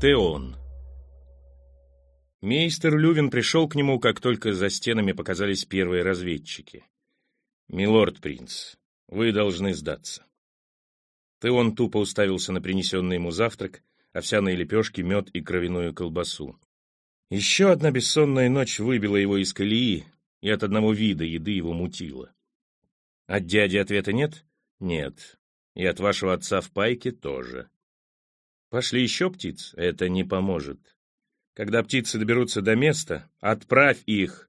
Теон. Мейстер Лювин пришел к нему, как только за стенами показались первые разведчики. «Милорд принц, вы должны сдаться». Теон тупо уставился на принесенный ему завтрак, овсяные лепешки, мед и кровяную колбасу. Еще одна бессонная ночь выбила его из колеи, и от одного вида еды его мутило. От дяди ответа нет? Нет. И от вашего отца в пайке тоже. Пошли еще птиц? Это не поможет. Когда птицы доберутся до места, отправь их.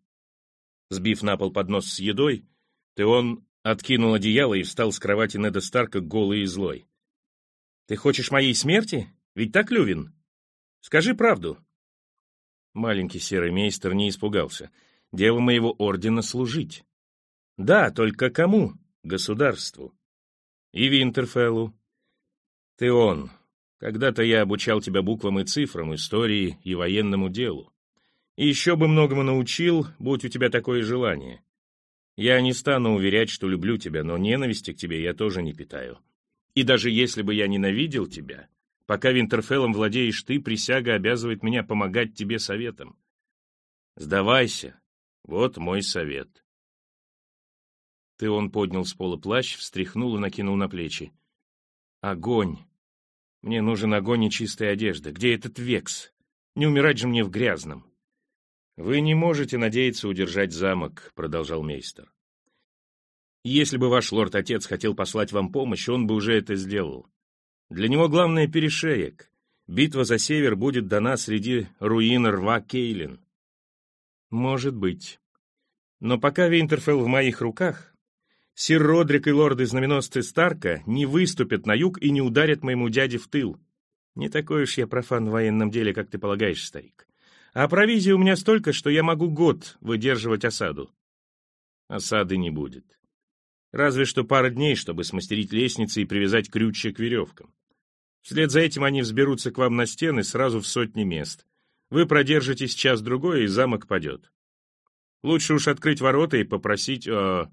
Сбив на пол поднос с едой, ты он откинул одеяло и встал с кровати Неда Старка голый и злой. «Ты хочешь моей смерти? Ведь так, Лювин? Скажи правду». Маленький серый мейстер не испугался. «Дело моего ордена служить». «Да, только кому? Государству». «И Винтерфеллу». «Ты он. Когда-то я обучал тебя буквам и цифрам, истории и военному делу. И еще бы многому научил, будь у тебя такое желание. Я не стану уверять, что люблю тебя, но ненависти к тебе я тоже не питаю. И даже если бы я ненавидел тебя, пока Винтерфеллом владеешь ты, присяга обязывает меня помогать тебе советом. Сдавайся. Вот мой совет. Ты он поднял с пола плащ, встряхнул и накинул на плечи. Огонь. Мне нужен огонь и чистая одежда. Где этот векс? Не умирать же мне в грязном. Вы не можете надеяться удержать замок, продолжал мейстер. Если бы ваш лорд-отец хотел послать вам помощь, он бы уже это сделал. Для него главное перешеек. Битва за север будет дана среди руин рва Кейлин. Может быть. Но пока Винтерфелл в моих руках, сир Родрик и лорды-знаменосцы Старка не выступят на юг и не ударят моему дяде в тыл. Не такой уж я профан в военном деле, как ты полагаешь, старик. А провизии у меня столько, что я могу год выдерживать осаду. Осады не будет. Разве что пара дней, чтобы смастерить лестницы и привязать крючья к веревкам. Вслед за этим они взберутся к вам на стены сразу в сотни мест. Вы продержитесь час-другой, и замок падет. Лучше уж открыть ворота и попросить о...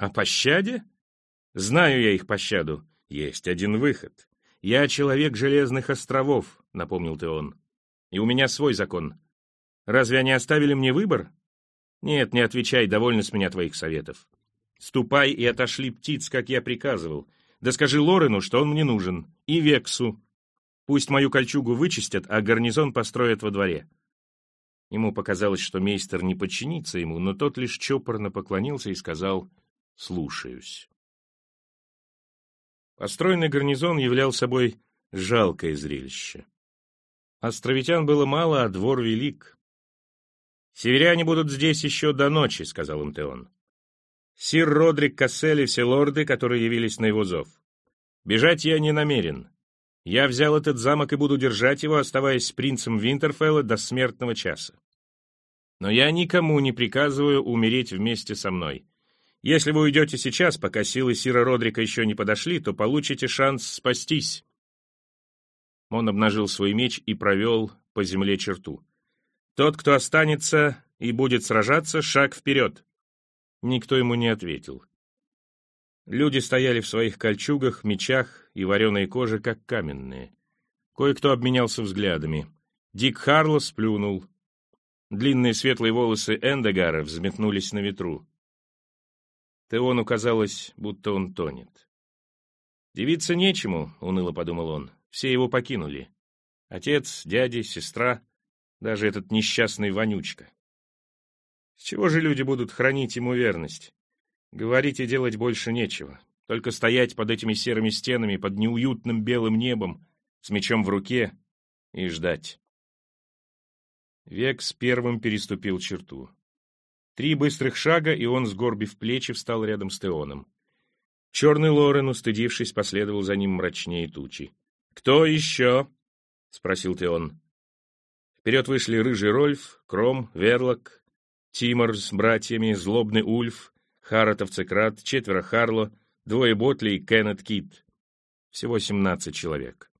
о пощаде? Знаю я их пощаду. Есть один выход. Я человек Железных островов, напомнил ты он. И у меня свой закон. Разве они оставили мне выбор? Нет, не отвечай, довольно с меня твоих советов. Ступай и отошли птиц, как я приказывал. Да скажи Лорену, что он мне нужен. И Вексу. Пусть мою кольчугу вычистят, а гарнизон построят во дворе». Ему показалось, что мейстер не подчинится ему, но тот лишь чопорно поклонился и сказал «слушаюсь». Построенный гарнизон являл собой жалкое зрелище. Островитян было мало, а двор велик. «Северяне будут здесь еще до ночи», — сказал им Теон. Сир Родрик Кассель и все лорды, которые явились на его зов. Бежать я не намерен. Я взял этот замок и буду держать его, оставаясь принцем Винтерфелла до смертного часа. Но я никому не приказываю умереть вместе со мной. Если вы уйдете сейчас, пока силы Сира Родрика еще не подошли, то получите шанс спастись. Он обнажил свой меч и провел по земле черту. Тот, кто останется и будет сражаться, шаг вперед. Никто ему не ответил. Люди стояли в своих кольчугах, мечах и вареной коже, как каменные. Кое-кто обменялся взглядами. Дик Харло сплюнул. Длинные светлые волосы Эндегара взметнулись на ветру. Теону казалось, будто он тонет. «Девиться нечему», — уныло подумал он. «Все его покинули. Отец, дяди, сестра, даже этот несчастный вонючка. С чего же люди будут хранить ему верность? Говорить и делать больше нечего. Только стоять под этими серыми стенами, под неуютным белым небом, с мечом в руке и ждать. Век с первым переступил черту. Три быстрых шага, и он, сгорбив плечи, встал рядом с Теоном. Черный Лорен, устыдившись, последовал за ним мрачнее тучи. «Кто еще?» — спросил Теон. Вперед вышли рыжий Рольф, Кром, Верлок, Тимор с братьями, злобный Ульф, Харатов Цекрат, четверо Харло, двое Ботли и Кеннет Кит. Всего семнадцать человек.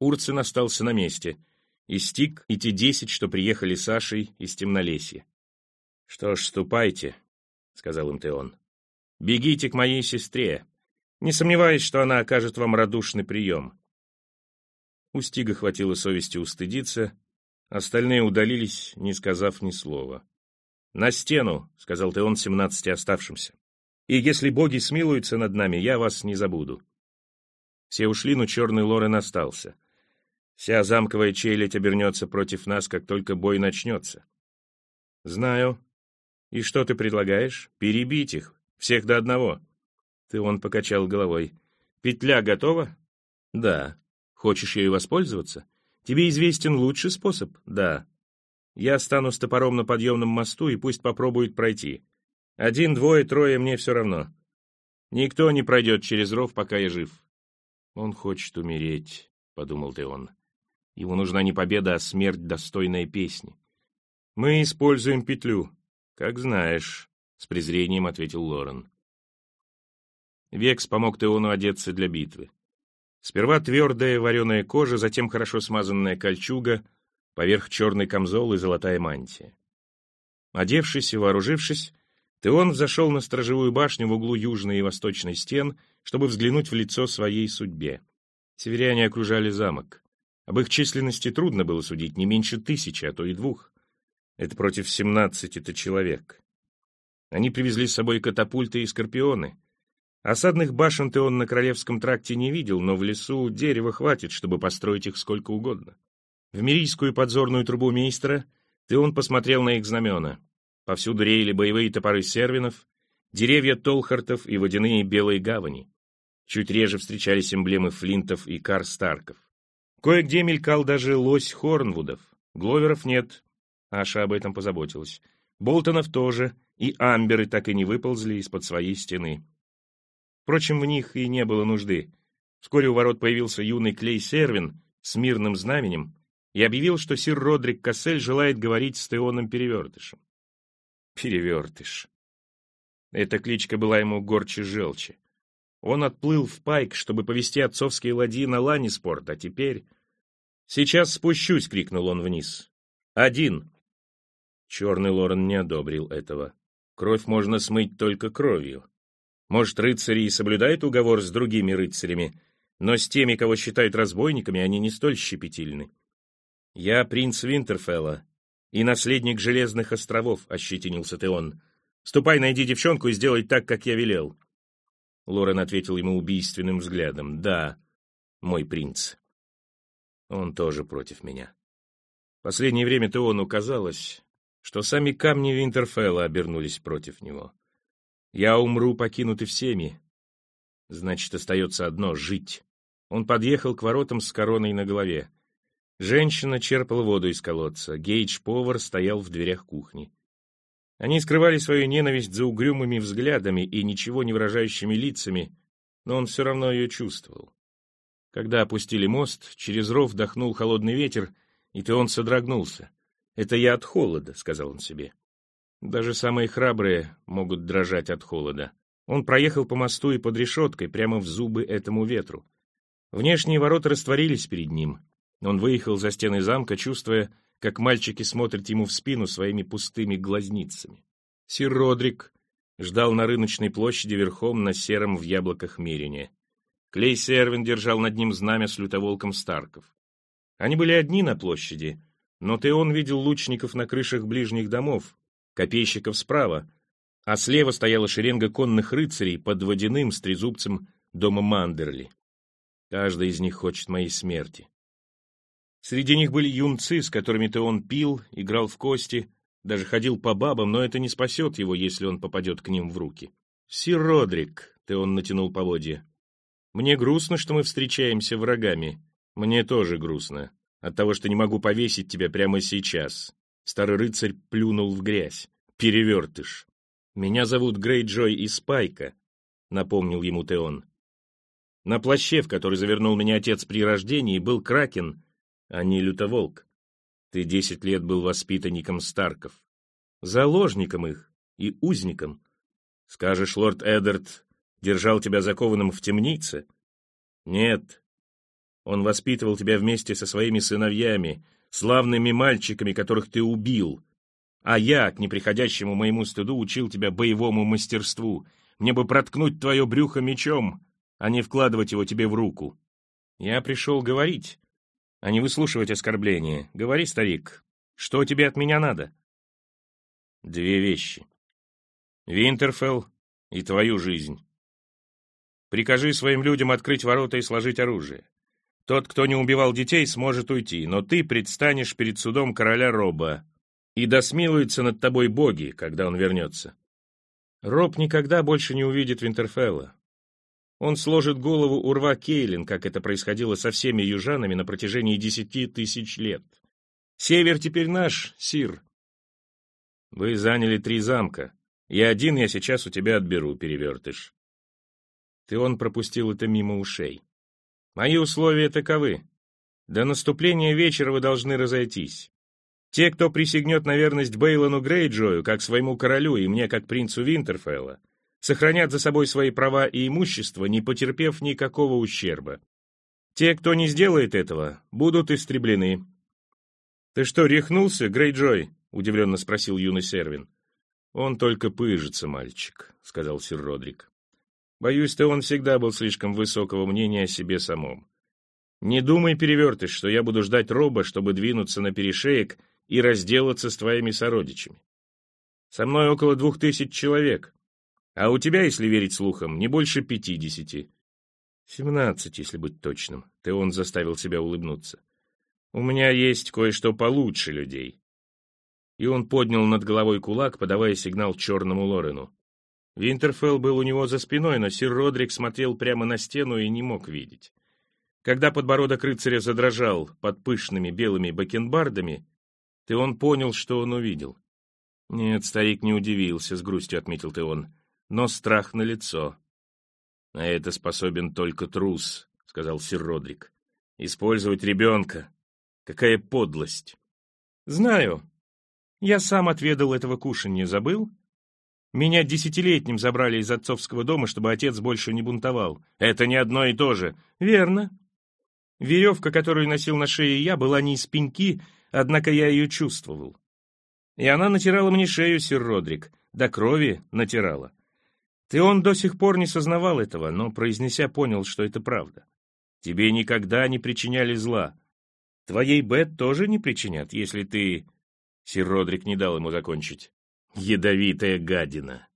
Урцин остался на месте, и Стик, и те десять, что приехали с Ашей из Темнолесья. «Что ж, ступайте», — сказал им Теон. «Бегите к моей сестре. Не сомневаюсь, что она окажет вам радушный прием. У Стига хватило совести устыдиться, остальные удалились, не сказав ни слова. «На стену», — сказал ты он семнадцати оставшимся. «И если боги смилуются над нами, я вас не забуду». Все ушли, но черный Лорен остался. Вся замковая челядь обернется против нас, как только бой начнется. Знаю. И что ты предлагаешь? Перебить их. Всех до одного. Ты он покачал головой. Петля готова? Да. Хочешь ею воспользоваться? Тебе известен лучший способ? Да. Я стану с топором на подъемном мосту, и пусть попробует пройти. Один, двое, трое, мне все равно. Никто не пройдет через ров, пока я жив. Он хочет умереть, — подумал ты он. Ему нужна не победа, а смерть, достойная песни. Мы используем петлю. Как знаешь, — с презрением ответил Лорен. Векс помог Теону одеться для битвы. Сперва твердая вареная кожа, затем хорошо смазанная кольчуга, поверх черный камзол и золотая мантия. Одевшись и вооружившись, Теон взошел на сторожевую башню в углу южной и восточной стен, чтобы взглянуть в лицо своей судьбе. Северяне окружали замок. Об их численности трудно было судить, не меньше тысячи, а то и двух. Это против семнадцати-то человек. Они привезли с собой катапульты и скорпионы. Осадных башен-то он на Королевском тракте не видел, но в лесу дерева хватит, чтобы построить их сколько угодно. В мирийскую подзорную трубу мейстера ты он посмотрел на их знамена. Повсюду реяли боевые топоры сервинов, деревья толхартов и водяные белые гавани. Чуть реже встречались эмблемы флинтов и карстарков. Кое-где мелькал даже лось Хорнвудов. Гловеров нет. Аша об этом позаботилась. Болтонов тоже, и амберы так и не выползли из-под своей стены. Впрочем, в них и не было нужды. Вскоре у ворот появился юный Клей Сервин с мирным знаменем и объявил, что сир Родрик Кассель желает говорить с Теоном Перевертышем. Перевертыш. Эта кличка была ему горче желчи. Он отплыл в Пайк, чтобы повести отцовские ладьи на Ланиспорт, а теперь... «Сейчас спущусь!» — крикнул он вниз. «Один!» Черный Лорен не одобрил этого. Кровь можно смыть только кровью. Может, рыцари и соблюдают уговор с другими рыцарями, но с теми, кого считают разбойниками, они не столь щепетильны. «Я принц Винтерфелла и наследник Железных островов», — ощетинился Теон. «Ступай, найди девчонку и сделай так, как я велел». Лорен ответил ему убийственным взглядом. «Да, мой принц. Он тоже против меня». Последнее время Теону казалось, что сами камни Винтерфелла обернулись против него. «Я умру, покинутый всеми. Значит, остается одно — жить». Он подъехал к воротам с короной на голове. Женщина черпала воду из колодца. Гейдж-повар стоял в дверях кухни. Они скрывали свою ненависть за угрюмыми взглядами и ничего не выражающими лицами, но он все равно ее чувствовал. Когда опустили мост, через ров вдохнул холодный ветер, и то он содрогнулся. «Это я от холода», — сказал он себе. Даже самые храбрые могут дрожать от холода. Он проехал по мосту и под решеткой, прямо в зубы этому ветру. Внешние ворота растворились перед ним. Он выехал за стены замка, чувствуя, как мальчики смотрят ему в спину своими пустыми глазницами. Сир Родрик ждал на рыночной площади верхом на сером в яблоках мерине. Клей Сервин держал над ним знамя с лютоволком Старков. Они были одни на площади, но Теон видел лучников на крышах ближних домов, копейщиков справа, а слева стояла шеренга конных рыцарей под водяным с дома Мандерли. Каждый из них хочет моей смерти. Среди них были юнцы, с которыми-то он пил, играл в кости, даже ходил по бабам, но это не спасет его, если он попадет к ним в руки. «Сир Родрик», — ты он натянул поводья, — «мне грустно, что мы встречаемся врагами. Мне тоже грустно. От того, что не могу повесить тебя прямо сейчас». Старый рыцарь плюнул в грязь. «Перевертыш. Меня зовут Грейджой из Спайка», — напомнил ему Теон. На плаще, в который завернул меня отец при рождении, был кракен, а не лютоволк. Ты десять лет был воспитанником Старков, заложником их и узником. Скажешь, лорд Эддард держал тебя закованным в темнице? Нет. Он воспитывал тебя вместе со своими сыновьями, славными мальчиками, которых ты убил. А я, к неприходящему моему стыду, учил тебя боевому мастерству. Мне бы проткнуть твое брюхо мечом, а не вкладывать его тебе в руку. Я пришел говорить, а не выслушивать оскорбления. Говори, старик, что тебе от меня надо? Две вещи. Винтерфелл и твою жизнь. Прикажи своим людям открыть ворота и сложить оружие. Тот, кто не убивал детей, сможет уйти, но ты предстанешь перед судом короля Роба, и досмилуются над тобой боги, когда он вернется. Роб никогда больше не увидит Винтерфелла. Он сложит голову у рва Кейлин, как это происходило со всеми южанами на протяжении десяти тысяч лет. Север теперь наш, Сир. Вы заняли три замка, и один я сейчас у тебя отберу, перевертыш. Ты он пропустил это мимо ушей. Мои условия таковы. До наступления вечера вы должны разойтись. Те, кто присягнет на верность Бейлону Грейджою, как своему королю и мне, как принцу Винтерфелла, сохранят за собой свои права и имущество, не потерпев никакого ущерба. Те, кто не сделает этого, будут истреблены. «Ты что, рехнулся, Грейджой?» — удивленно спросил юный Сервин. «Он только пыжится, мальчик», — сказал сир Родрик. Боюсь, ты он всегда был слишком высокого мнения о себе самом. Не думай, перевертыш, что я буду ждать роба, чтобы двинуться на перешеек и разделаться с твоими сородичами. Со мной около двух тысяч человек, а у тебя, если верить слухам, не больше пятидесяти. Семнадцать, если быть точным. Ты он заставил себя улыбнуться. У меня есть кое-что получше людей. И он поднял над головой кулак, подавая сигнал черному Лорену. Винтерфелл был у него за спиной, но сир Родрик смотрел прямо на стену и не мог видеть. Когда подбородок рыцаря задрожал под пышными белыми бакенбардами, ты он понял, что он увидел. Нет, старик не удивился, с грустью отметил ты он, но страх на лицо. На это способен только трус, сказал сир Родрик. Использовать ребенка. Какая подлость. Знаю. Я сам отведал этого кушанья, забыл? Меня десятилетним забрали из отцовского дома, чтобы отец больше не бунтовал. Это не одно и то же. Верно. Веревка, которую носил на шее я, была не из пеньки, однако я ее чувствовал. И она натирала мне шею, сир Родрик, до крови натирала. Ты он до сих пор не сознавал этого, но, произнеся, понял, что это правда. Тебе никогда не причиняли зла. Твоей Бет тоже не причинят, если ты... Сир Родрик не дал ему закончить. Ядовитая гадина.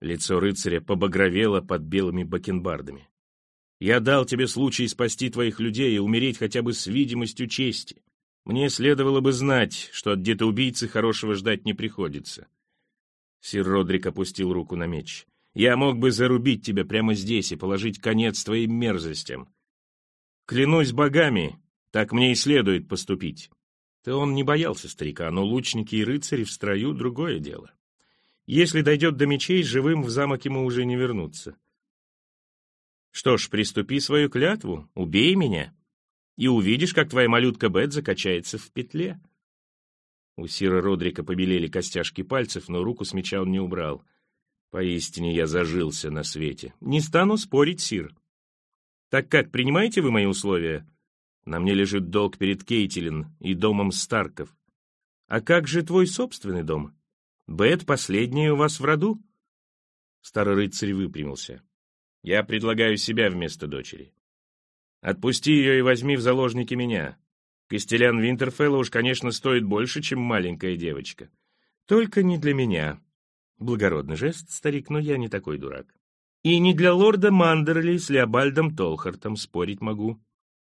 Лицо рыцаря побагровело под белыми бакенбардами. Я дал тебе случай спасти твоих людей и умереть хотя бы с видимостью чести. Мне следовало бы знать, что от детоубийцы хорошего ждать не приходится. Сир Родрик опустил руку на меч. Я мог бы зарубить тебя прямо здесь и положить конец твоим мерзостям. Клянусь богами, так мне и следует поступить. Да он не боялся старика, но лучники и рыцари в строю — другое дело. Если дойдет до мечей, живым в замок ему уже не вернуться. Что ж, приступи свою клятву, убей меня, и увидишь, как твоя малютка Бет закачается в петле. У Сира Родрика побелели костяшки пальцев, но руку с меча он не убрал. Поистине я зажился на свете. Не стану спорить, Сир. Так как, принимаете вы мои условия? На мне лежит долг перед Кейтилин и домом Старков. А как же твой собственный дом? Бет последняя у вас в роду? Старый рыцарь выпрямился. Я предлагаю себя вместо дочери. Отпусти ее и возьми в заложники меня. Костелян Винтерфелла уж, конечно, стоит больше, чем маленькая девочка. Только не для меня. Благородный жест, старик, но я не такой дурак. И не для лорда Мандерли с Леобальдом Толхартом спорить могу.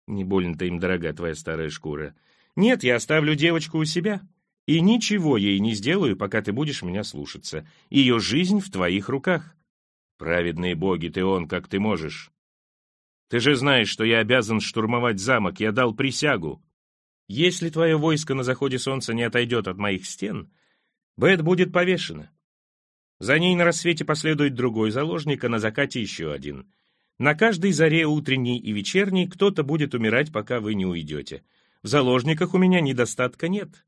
Не больно-то им дорога твоя старая шкура. Нет, я оставлю девочку у себя. И ничего ей не сделаю, пока ты будешь меня слушаться. Ее жизнь в твоих руках. Праведные боги, ты он, как ты можешь. Ты же знаешь, что я обязан штурмовать замок, я дал присягу. Если твое войско на заходе солнца не отойдет от моих стен, Бет будет повешена. За ней на рассвете последует другой заложник, а на закате еще один. На каждой заре утренней и вечерней кто-то будет умирать, пока вы не уйдете. В заложниках у меня недостатка нет».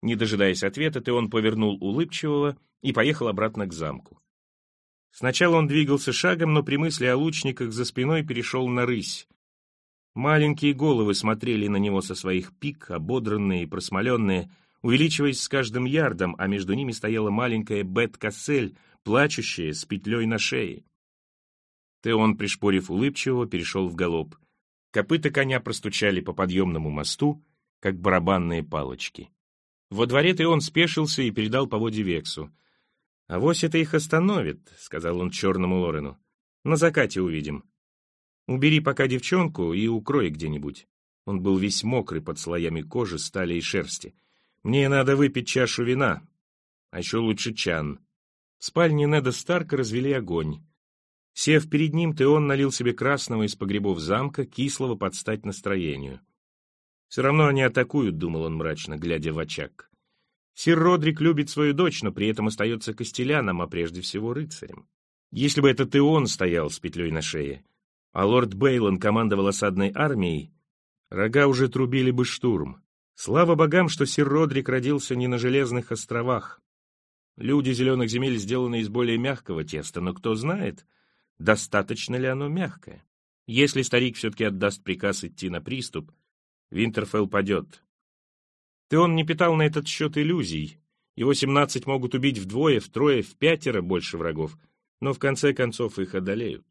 Не дожидаясь ответа, ты он повернул улыбчивого и поехал обратно к замку. Сначала он двигался шагом, но при мысли о лучниках за спиной перешел на рысь. Маленькие головы смотрели на него со своих пик, ободранные и просмоленные, увеличиваясь с каждым ярдом, а между ними стояла маленькая Бет-Кассель, плачущая, с петлей на шее. Теон, пришпорив улыбчивого, перешел в галоп. Копыта коня простучали по подъемному мосту, как барабанные палочки. Во дворе он спешился и передал поводье Вексу. «А вось это их остановит», — сказал он черному Лорену. «На закате увидим. Убери пока девчонку и укрой где-нибудь». Он был весь мокрый под слоями кожи, стали и шерсти. «Мне надо выпить чашу вина, а еще лучше чан». В спальне Неда Старка развели огонь. Сев перед ним, Теон налил себе красного из погребов замка, кислого под стать настроению. «Все равно они атакуют», — думал он мрачно, глядя в очаг. Сир Родрик любит свою дочь, но при этом остается костеляном, а прежде всего рыцарем. Если бы этот Теон стоял с петлей на шее, а лорд Бейлон командовал осадной армией, рога уже трубили бы штурм. Слава богам, что сир Родрик родился не на Железных островах. Люди зеленых земель сделаны из более мягкого теста, но кто знает, достаточно ли оно мягкое. Если старик все-таки отдаст приказ идти на приступ, Винтерфелл падет. Теон не питал на этот счет иллюзий. Его семнадцать могут убить вдвое, втрое, в пятеро больше врагов, но в конце концов их одолеют.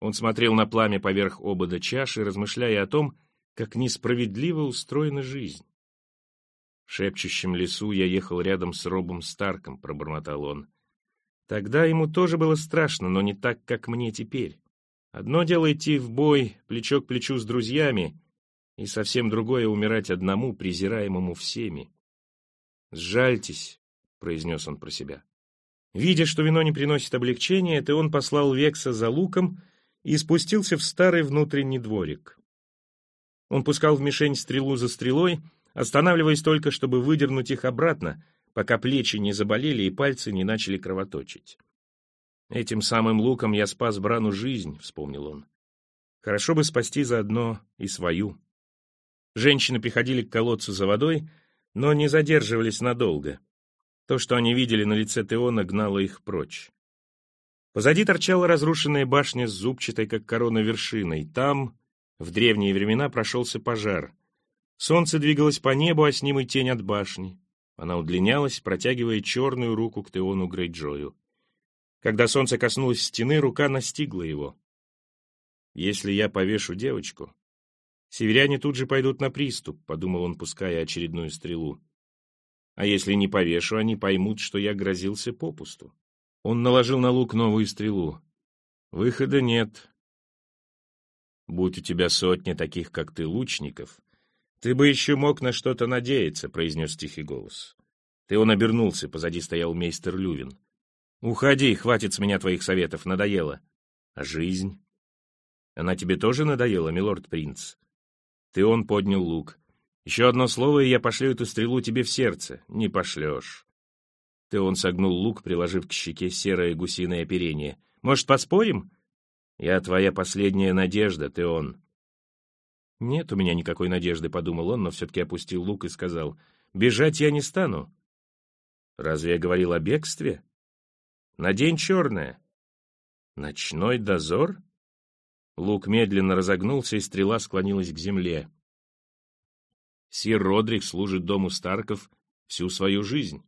Он смотрел на пламя поверх обода чаши, размышляя о том, как несправедливо устроена жизнь. В шепчущем лесу я ехал рядом с Робом Старком, пробормотал он. Тогда ему тоже было страшно, но не так, как мне теперь. Одно дело идти в бой плечо к плечу с друзьями, и совсем другое — умирать одному, презираемому всеми. «Сжальтесь», — произнес он про себя. Видя, что вино не приносит облегчения, это он послал Векса за луком и спустился в старый внутренний дворик. Он пускал в мишень стрелу за стрелой, останавливаясь только, чтобы выдернуть их обратно, пока плечи не заболели и пальцы не начали кровоточить. «Этим самым луком я спас Брану жизнь», — вспомнил он. «Хорошо бы спасти заодно и свою». Женщины приходили к колодцу за водой, но не задерживались надолго. То, что они видели на лице Теона, гнало их прочь. Позади торчала разрушенная башня с зубчатой, как корона, вершиной. Там, в древние времена, прошелся пожар. Солнце двигалось по небу, а с ним и тень от башни. Она удлинялась, протягивая черную руку к Теону Грейджою. Когда солнце коснулось стены, рука настигла его. «Если я повешу девочку, Северяне тут же пойдут на приступ, подумал он, пуская очередную стрелу. А если не повешу, они поймут, что я грозился попусту. Он наложил на лук новую стрелу. Выхода нет. Будь у тебя сотни таких, как ты, лучников, ты бы еще мог на что-то надеяться, произнес тихий голос. Ты он обернулся, позади стоял мейстер Лювин. Уходи, хватит с меня твоих советов, надоело. А жизнь? Она тебе тоже надоела, милорд-принц? Ты он поднял лук. Еще одно слово, и я пошлю эту стрелу тебе в сердце. Не пошлешь. Ты он согнул лук, приложив к щеке серое гусиное оперение. Может, поспорим? Я твоя последняя надежда, ты он. Нет у меня никакой надежды, подумал он, но все-таки опустил лук и сказал. Бежать я не стану. Разве я говорил о бегстве? Надень черное. Ночной дозор? Лук медленно разогнулся, и стрела склонилась к земле. Сир Родрик служит дому Старков всю свою жизнь.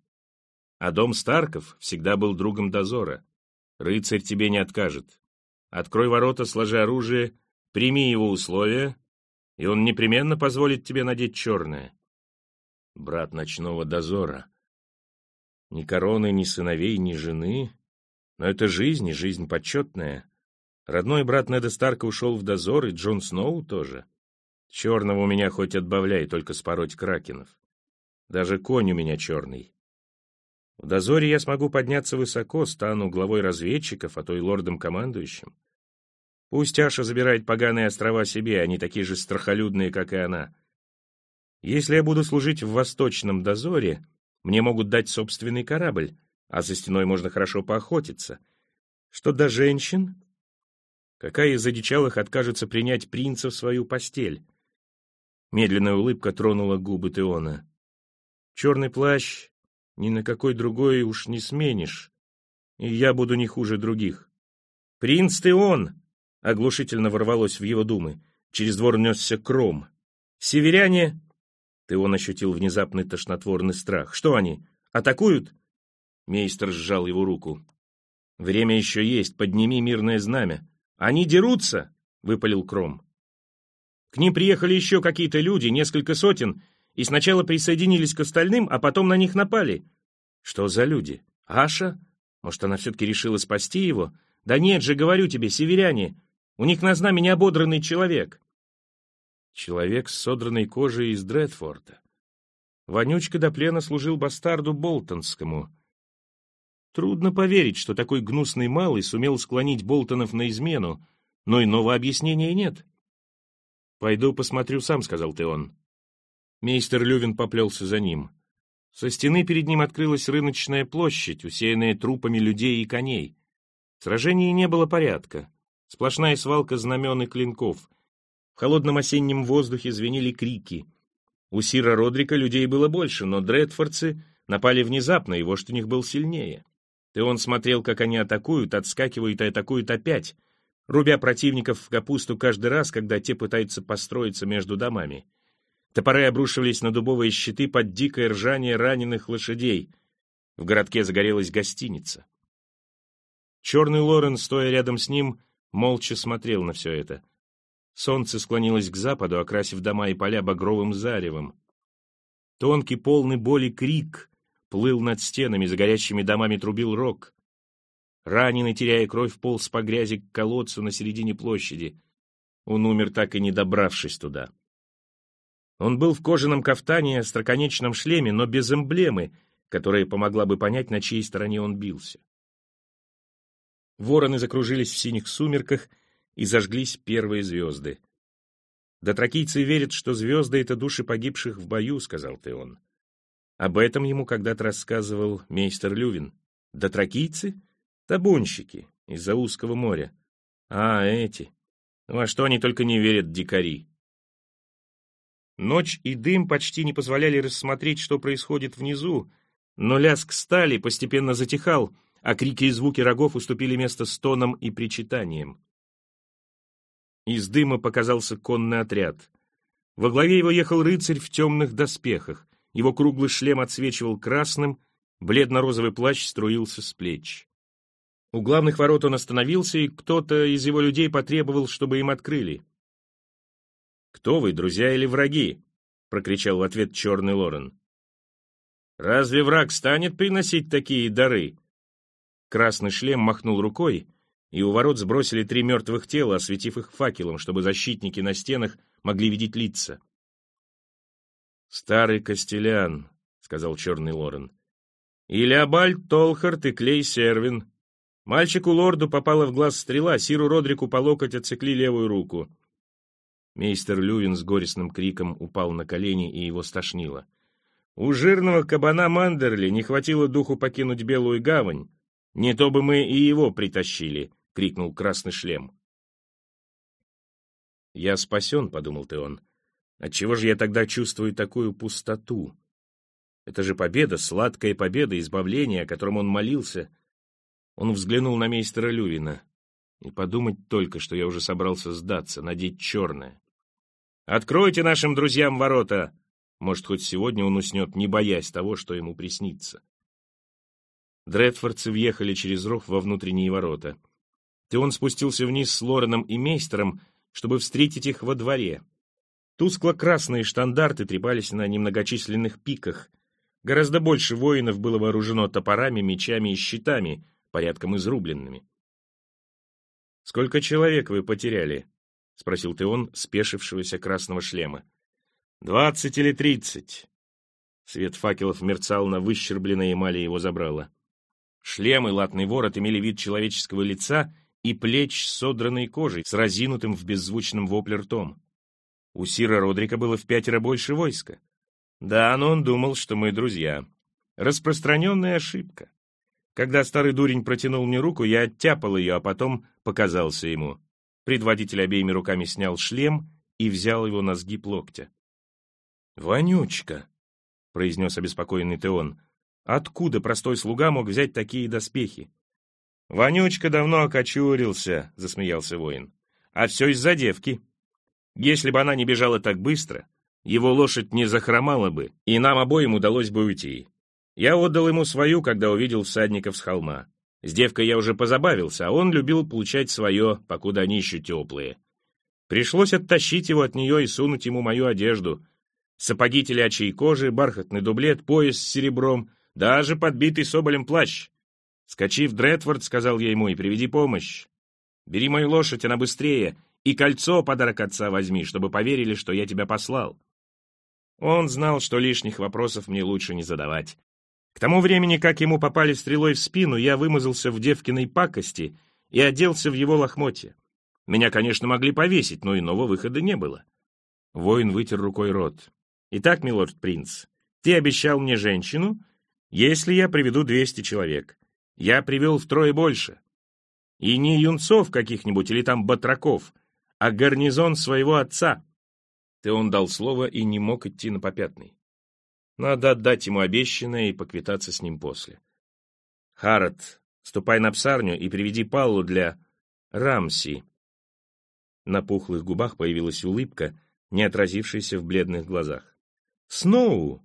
А дом Старков всегда был другом дозора. Рыцарь тебе не откажет. Открой ворота, сложи оружие, прими его условия, и он непременно позволит тебе надеть черное. Брат ночного дозора. Ни короны, ни сыновей, ни жены. Но это жизнь, и жизнь почетная. Родной брат Неда Старка ушел в дозор, и Джон Сноу тоже. Черного у меня хоть отбавляй, только спороть кракенов. Даже конь у меня черный. В дозоре я смогу подняться высоко, стану главой разведчиков, а то и лордом-командующим. Пусть Аша забирает поганые острова себе, они такие же страхолюдные, как и она. Если я буду служить в восточном дозоре, мне могут дать собственный корабль, а за стеной можно хорошо поохотиться. Что до женщин, Какая из одичалых откажется принять принца в свою постель? Медленная улыбка тронула губы Теона. Черный плащ ни на какой другой уж не сменишь, и я буду не хуже других. «Принц Теон!» — оглушительно ворвалось в его думы. Через двор несся кром. «Северяне...» Теон ощутил внезапный тошнотворный страх. «Что они? Атакуют?» Мейстер сжал его руку. «Время еще есть. Подними мирное знамя. «Они дерутся!» — выпалил Кром. К ним приехали еще какие-то люди, несколько сотен, и сначала присоединились к остальным, а потом на них напали. Что за люди? Аша? Может, она все-таки решила спасти его? Да нет же, говорю тебе, северяне. У них на знамени ободранный человек. Человек с содранной кожей из Дредфорда. Вонючка до плена служил бастарду Болтонскому. Трудно поверить, что такой гнусный малый сумел склонить Болтонов на измену, но иного объяснения нет. «Пойду посмотрю сам», — сказал Теон. Мейстер Лювин поплелся за ним. Со стены перед ним открылась рыночная площадь, усеянная трупами людей и коней. В сражении не было порядка. Сплошная свалка знамен и клинков. В холодном осеннем воздухе звенели крики. У Сира Родрика людей было больше, но дредфордцы напали внезапно, и вождь у них был сильнее. И он смотрел, как они атакуют, отскакивают и атакуют опять, рубя противников в капусту каждый раз, когда те пытаются построиться между домами. Топоры обрушивались на дубовые щиты под дикое ржание раненых лошадей. В городке загорелась гостиница. Черный Лорен, стоя рядом с ним, молча смотрел на все это. Солнце склонилось к западу, окрасив дома и поля багровым заревом. Тонкий, полный боли крик плыл над стенами, за горящими домами трубил рог. Раненый, теряя кровь, полз по грязи к колодцу на середине площади. Он умер, так и не добравшись туда. Он был в кожаном кафтане, остроконечном шлеме, но без эмблемы, которая помогла бы понять, на чьей стороне он бился. Вороны закружились в синих сумерках, и зажглись первые звезды. «Дотракийцы верят, что звезды — это души погибших в бою», — сказал Теон. Об этом ему когда-то рассказывал мейстер Лювин. Дотракийцы? Табунщики из-за узкого моря. А, эти. Во что они только не верят, дикари. Ночь и дым почти не позволяли рассмотреть, что происходит внизу, но лязг стали постепенно затихал, а крики и звуки рогов уступили место стонам и причитаниям. Из дыма показался конный отряд. Во главе его ехал рыцарь в темных доспехах. Его круглый шлем отсвечивал красным, бледно-розовый плащ струился с плеч. У главных ворот он остановился, и кто-то из его людей потребовал, чтобы им открыли. «Кто вы, друзья или враги?» — прокричал в ответ черный Лорен. «Разве враг станет приносить такие дары?» Красный шлем махнул рукой, и у ворот сбросили три мертвых тела, осветив их факелом, чтобы защитники на стенах могли видеть лица. «Старый Костелян», — сказал черный Лорен. «И Леобальд Толхарт и Клей Сервин. Мальчику-лорду попала в глаз стрела, Сиру Родрику по локоть отсекли левую руку». Мейстер Лювин с горестным криком упал на колени, и его стошнило. «У жирного кабана Мандерли не хватило духу покинуть Белую гавань, не то бы мы и его притащили», — крикнул красный шлем. «Я спасен», — подумал Теон. «Отчего же я тогда чувствую такую пустоту? Это же победа, сладкая победа, избавление, о котором он молился». Он взглянул на мейстера Лювина. И подумать только, что я уже собрался сдаться, надеть черное. «Откройте нашим друзьям ворота!» Может, хоть сегодня он уснет, не боясь того, что ему приснится. Дредфордцы въехали через ров во внутренние ворота. Теон спустился вниз с Лореном и Мейстером, чтобы встретить их во дворе. Тускло-красные штандарты трепались на немногочисленных пиках. Гораздо больше воинов было вооружено топорами, мечами и щитами, порядком изрубленными. «Сколько человек вы потеряли?» — спросил Теон спешившегося красного шлема. «Двадцать или тридцать?» Свет факелов мерцал на выщербленной эмали его забрала. Шлем и латный ворот имели вид человеческого лица и плеч с содранной кожей, с разинутым в беззвучном вопле ртом. У Сира Родрика было в пятеро больше войска. Да, но он думал, что мы друзья. Распространенная ошибка. Когда старый дурень протянул мне руку, я оттяпал ее, а потом показался ему. Предводитель обеими руками снял шлем и взял его на сгиб локтя. «Вонючка!» — произнес обеспокоенный Теон. Откуда простой слуга мог взять такие доспехи? «Вонючка давно окочурился», — засмеялся воин. «А все из-за девки. Если бы она не бежала так быстро, его лошадь не захромала бы, и нам обоим удалось бы уйти. Я отдал ему свою, когда увидел всадников с холма. С девкой я уже позабавился, а он любил получать свое, покуда они еще теплые. Пришлось оттащить его от нее и сунуть ему мою одежду. Сапоги телячьей кожи, бархатный дублет, пояс с серебром, даже подбитый соболем плащ. Скочив Дредфорд, сказал я ему, и приведи помощь. Бери мою лошадь, она быстрее, и кольцо подарок отца возьми, чтобы поверили, что я тебя послал. Он знал, что лишних вопросов мне лучше не задавать. К тому времени, как ему попали стрелой в спину, я вымазался в девкиной пакости и оделся в его лохмотье. Меня, конечно, могли повесить, но иного выхода не было. Воин вытер рукой рот. «Итак, милорд принц, ты обещал мне женщину, если я приведу двести человек. Я привел втрое больше. И не юнцов каких-нибудь или там батраков, а гарнизон своего отца». Ты он дал слово и не мог идти на попятный. Надо отдать ему обещанное и поквитаться с ним после. Харат, ступай на псарню и приведи Паллу для Рамси. На пухлых губах появилась улыбка, не отразившаяся в бледных глазах. «Сноу!»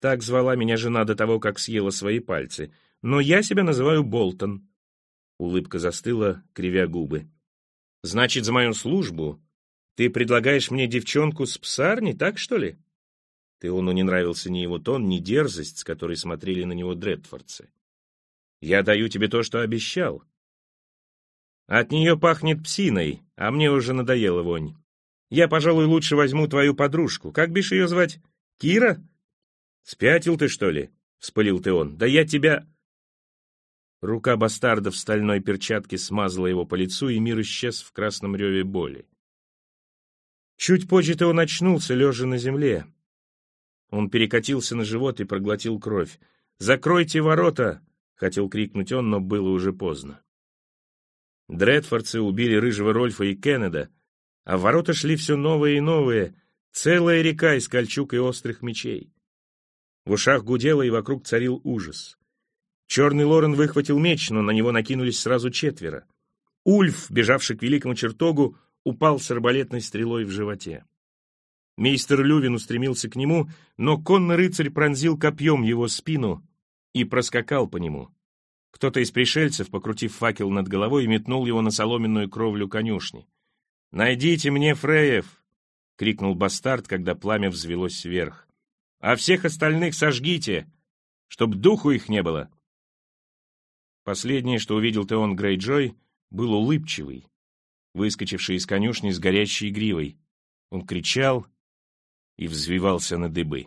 Так звала меня жена до того, как съела свои пальцы. Но я себя называю Болтон. Улыбка застыла, кривя губы. «Значит, за мою службу ты предлагаешь мне девчонку с псарни, так что ли?» Теону не нравился ни его тон, ни дерзость, с которой смотрели на него дредфордцы. «Я даю тебе то, что обещал. От нее пахнет псиной, а мне уже надоела вонь. Я, пожалуй, лучше возьму твою подружку. Как бишь ее звать? Кира? Спятил ты, что ли? Вспылил ты он. Да я тебя... Рука бастарда в стальной перчатке смазала его по лицу, и мир исчез в красном реве боли. Чуть позже ты он очнулся, лежа на земле. Он перекатился на живот и проглотил кровь. «Закройте ворота!» — хотел крикнуть он, но было уже поздно. Дредфордцы убили Рыжего Рольфа и Кеннеда, а ворота шли все новые и новые, целая река из кольчуг и острых мечей. В ушах гудело, и вокруг царил ужас. Черный Лорен выхватил меч, но на него накинулись сразу четверо. Ульф, бежавший к великому чертогу, упал с арбалетной стрелой в животе. Мейстер Лювин устремился к нему, но конный рыцарь пронзил копьем его спину и проскакал по нему. Кто-то из пришельцев, покрутив факел над головой, метнул его на соломенную кровлю конюшни. «Найдите мне Фреев!» — крикнул бастард, когда пламя взвелось вверх. «А всех остальных сожгите, чтоб духу их не было!» Последнее, что увидел Теон Грейджой, был улыбчивый, выскочивший из конюшни с горящей гривой. Он кричал и взвивался на дыбы.